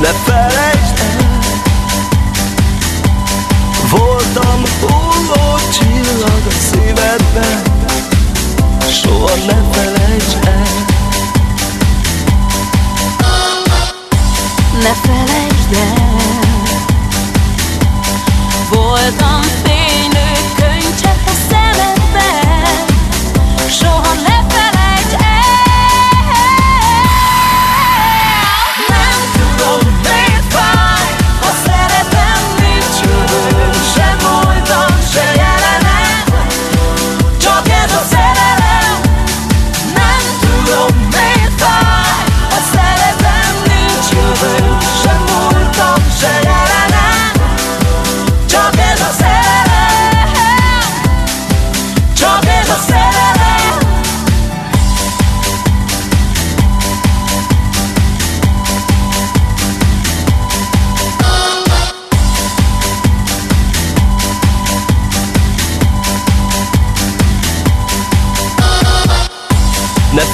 ne felejtsd el Voltam hulló csillag a szívedben Soha ne felejtsd el. Ne felejtsd el Voltam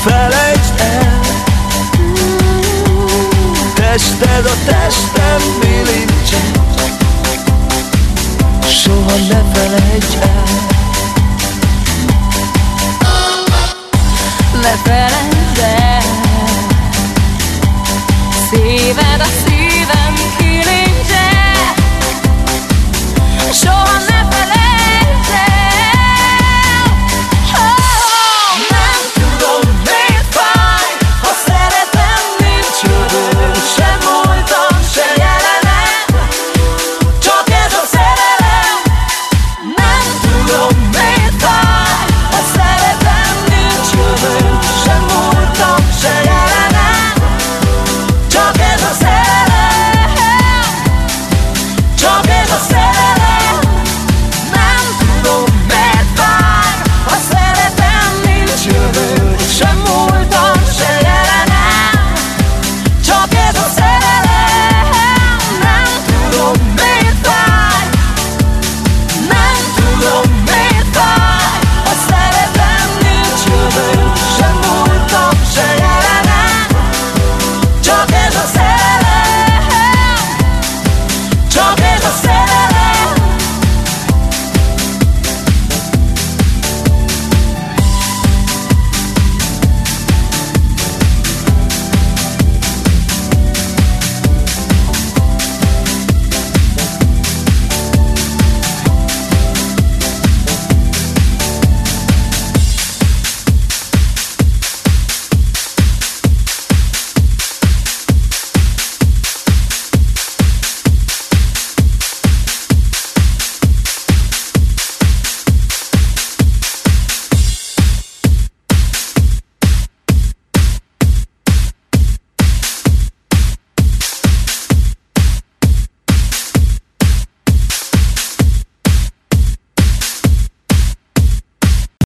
felejtsd el. Tested a testem bilincse Soha ne felejtsd el. Ne felejtsd el. Szíved a szíved